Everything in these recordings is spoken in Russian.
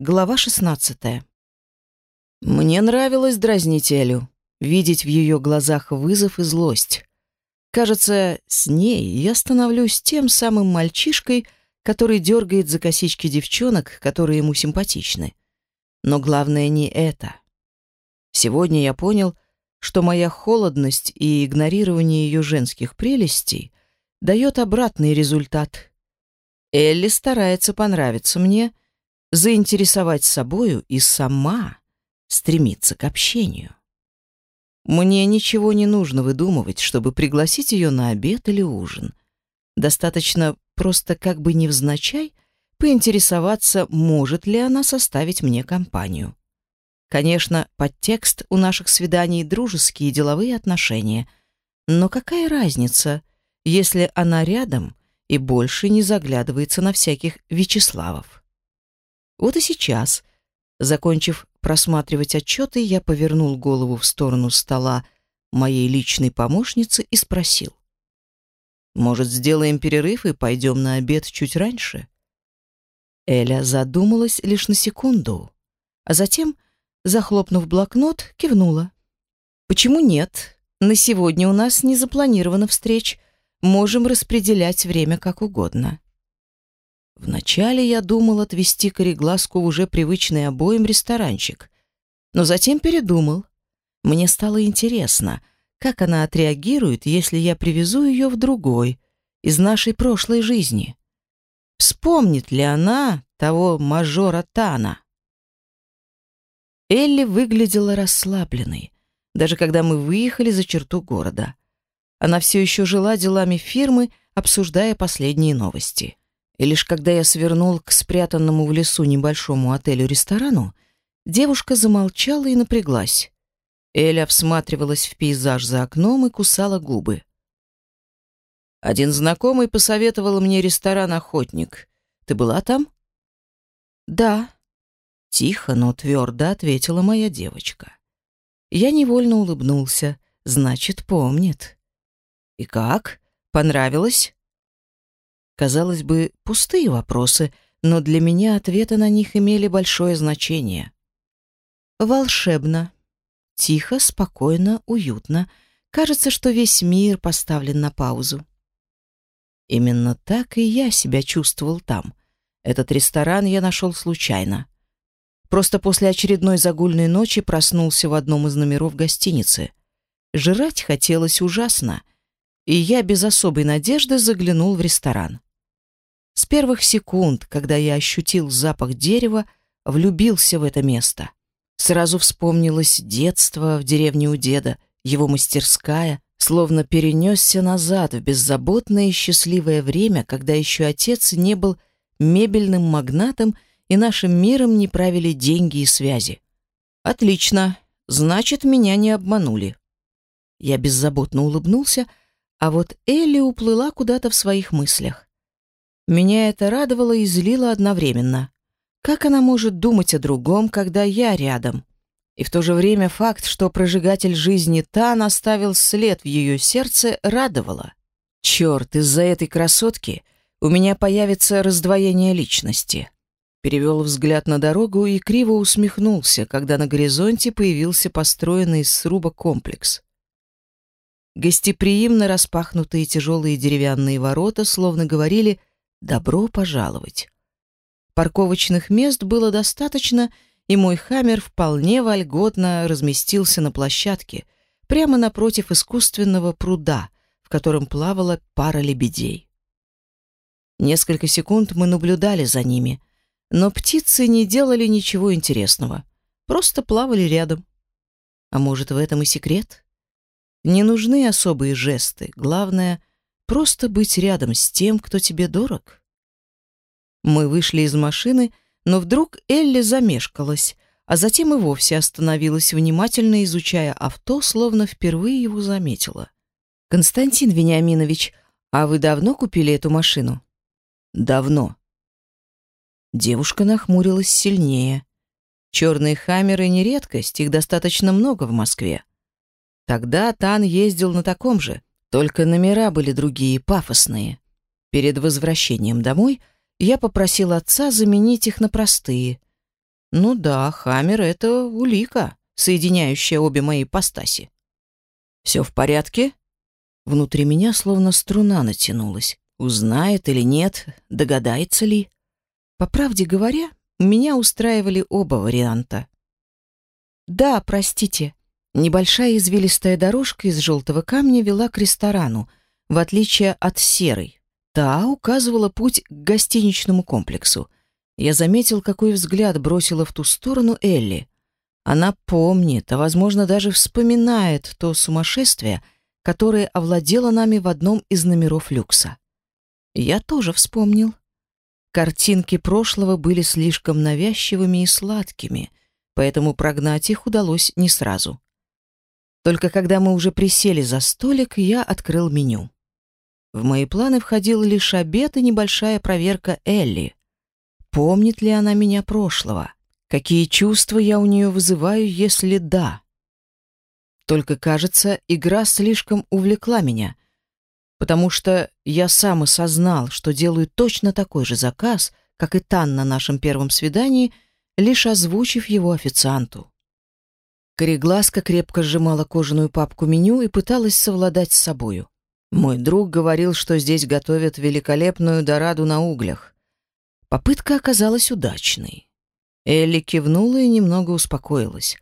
Глава 16. Мне нравилось дразнить Элю, видеть в ее глазах вызов и злость. Кажется, с ней я становлюсь тем самым мальчишкой, который дергает за косички девчонок, которые ему симпатичны. Но главное не это. Сегодня я понял, что моя холодность и игнорирование ее женских прелестей дает обратный результат. Элли старается понравиться мне — заинтересовать собою и сама стремиться к общению. Мне ничего не нужно выдумывать, чтобы пригласить ее на обед или ужин. Достаточно просто как бы невзначай поинтересоваться, может ли она составить мне компанию. Конечно, подтекст у наших свиданий дружеские деловые отношения. Но какая разница, если она рядом и больше не заглядывается на всяких Вячеславов? Вот и сейчас, закончив просматривать отчеты, я повернул голову в сторону стола моей личной помощницы и спросил. «Может, сделаем перерыв и пойдем на обед чуть раньше?» Эля задумалась лишь на секунду, а затем, захлопнув блокнот, кивнула. «Почему нет? На сегодня у нас не запланировано встреч. Можем распределять время как угодно». Вначале я думал отвезти Корегласку в уже привычный обоим ресторанчик, но затем передумал. Мне стало интересно, как она отреагирует, если я привезу ее в другой, из нашей прошлой жизни. Вспомнит ли она того мажора Тана? Элли выглядела расслабленной, даже когда мы выехали за черту города. Она все еще жила делами фирмы, обсуждая последние новости. И лишь когда я свернул к спрятанному в лесу небольшому отелю-ресторану, девушка замолчала и напряглась. Эля всматривалась в пейзаж за окном и кусала губы. Один знакомый посоветовал мне ресторан «Охотник». Ты была там? Да. Тихо, но твердо ответила моя девочка. Я невольно улыбнулся. Значит, помнит. И как? Понравилось? Казалось бы, пустые вопросы, но для меня ответы на них имели большое значение. Волшебно. Тихо, спокойно, уютно. Кажется, что весь мир поставлен на паузу. Именно так и я себя чувствовал там. Этот ресторан я нашел случайно. Просто после очередной загульной ночи проснулся в одном из номеров гостиницы. Жрать хотелось ужасно, и я без особой надежды заглянул в ресторан. С первых секунд, когда я ощутил запах дерева, влюбился в это место. Сразу вспомнилось детство в деревне у деда, его мастерская, словно перенесся назад в беззаботное и счастливое время, когда еще отец не был мебельным магнатом и нашим миром не правили деньги и связи. Отлично, значит, меня не обманули. Я беззаботно улыбнулся, а вот Элли уплыла куда-то в своих мыслях. Меня это радовало и злило одновременно. Как она может думать о другом, когда я рядом? И в то же время факт, что прожигатель жизни Тан оставил след в ее сердце, радовало. Черт, из-за этой красотки у меня появится раздвоение личности. Перевел взгляд на дорогу и криво усмехнулся, когда на горизонте появился построенный из сруба комплекс. Гостеприимно распахнутые тяжелые деревянные ворота словно говорили — Добро пожаловать. Парковочных мест было достаточно, и мой «Хаммер» вполне вольготно разместился на площадке, прямо напротив искусственного пруда, в котором плавала пара лебедей. Несколько секунд мы наблюдали за ними, но птицы не делали ничего интересного, просто плавали рядом. А может, в этом и секрет? Не нужны особые жесты, главное — Просто быть рядом с тем, кто тебе дорог. Мы вышли из машины, но вдруг Элли замешкалась, а затем и вовсе остановилась, внимательно изучая авто, словно впервые его заметила. «Константин Вениаминович, а вы давно купили эту машину?» «Давно». Девушка нахмурилась сильнее. Черные хаммеры не редкость, их достаточно много в Москве. Тогда Тан ездил на таком же, только номера были другие, пафосные. Перед возвращением домой я попросил отца заменить их на простые. Ну да, Хаммер — это улика, соединяющая обе мои постаси. Все в порядке? Внутри меня словно струна натянулась. Узнает или нет, догадается ли. По правде говоря, меня устраивали оба варианта. Да, простите. Небольшая извилистая дорожка из желтого камня вела к ресторану, в отличие от серой. Та указывала путь к гостиничному комплексу. Я заметил, какой взгляд бросила в ту сторону Элли. Она помнит, а, возможно, даже вспоминает то сумасшествие, которое овладело нами в одном из номеров люкса. Я тоже вспомнил. Картинки прошлого были слишком навязчивыми и сладкими, поэтому прогнать их удалось не сразу. Только когда мы уже присели за столик, я открыл меню. В мои планы входил лишь обед и небольшая проверка Элли. Помнит ли она меня прошлого? Какие чувства я у нее вызываю, если да? Только, кажется, игра слишком увлекла меня, потому что я сам осознал, что делаю точно такой же заказ, как и Тан на нашем первом свидании, лишь озвучив его официанту. Кореглазка крепко сжимала кожаную папку меню и пыталась совладать с собою. Мой друг говорил, что здесь готовят великолепную дораду на углях. Попытка оказалась удачной. Элли кивнула и немного успокоилась.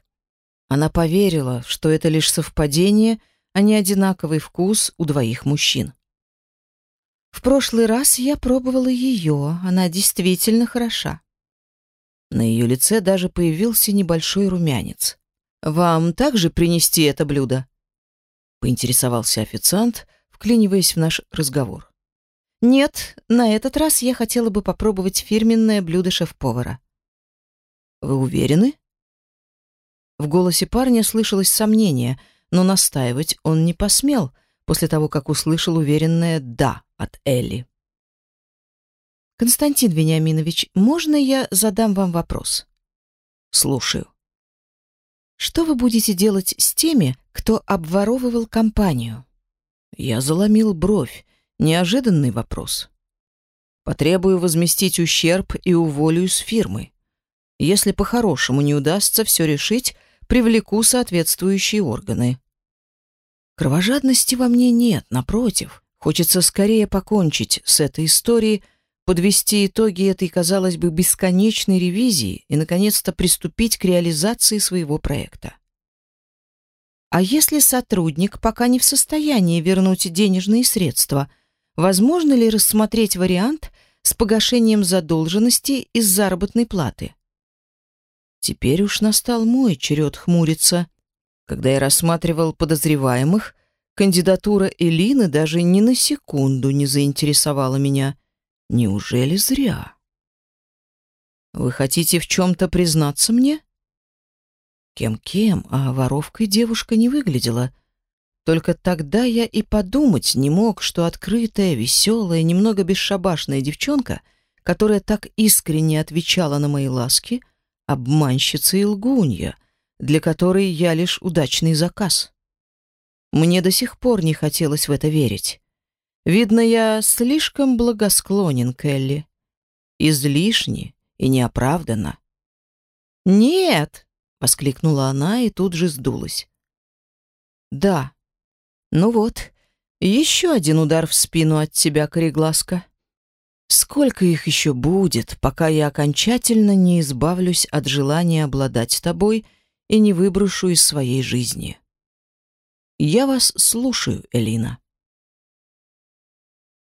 Она поверила, что это лишь совпадение, а не одинаковый вкус у двоих мужчин. В прошлый раз я пробовала ее, она действительно хороша. На ее лице даже появился небольшой румянец. «Вам также принести это блюдо?» — поинтересовался официант, вклиниваясь в наш разговор. «Нет, на этот раз я хотела бы попробовать фирменное блюдо шеф-повара». «Вы уверены?» В голосе парня слышалось сомнение, но настаивать он не посмел после того, как услышал уверенное «да» от Элли. «Константин Вениаминович, можно я задам вам вопрос?» «Слушаю». Что вы будете делать с теми, кто обворовывал компанию? Я заломил бровь. Неожиданный вопрос. Потребую возместить ущерб и уволю из фирмы. Если по-хорошему не удастся все решить, привлеку соответствующие органы. Кровожадности во мне нет, напротив. Хочется скорее покончить с этой историей, подвести итоги этой, казалось бы, бесконечной ревизии и, наконец-то, приступить к реализации своего проекта. А если сотрудник пока не в состоянии вернуть денежные средства, возможно ли рассмотреть вариант с погашением задолженности из заработной платы? Теперь уж настал мой черед хмуриться. Когда я рассматривал подозреваемых, кандидатура Элины даже ни на секунду не заинтересовала меня — Неужели зря? Вы хотите в чем-то признаться мне? Кем-кем, а воровкой девушка не выглядела. Только тогда я и подумать не мог, что открытая, веселая, немного бесшабашная девчонка, которая так искренне отвечала на мои ласки, обманщица и лгунья, для которой я лишь удачный заказ. Мне до сих пор не хотелось в это верить. Видно, я слишком благосклонен к Элли. Излишне и неоправданно. «Нет!» — воскликнула она и тут же сдулась. «Да. Ну вот, еще один удар в спину от тебя, Корегласка. Сколько их еще будет, пока я окончательно не избавлюсь от желания обладать тобой и не выброшу из своей жизни?» «Я вас слушаю, Элина».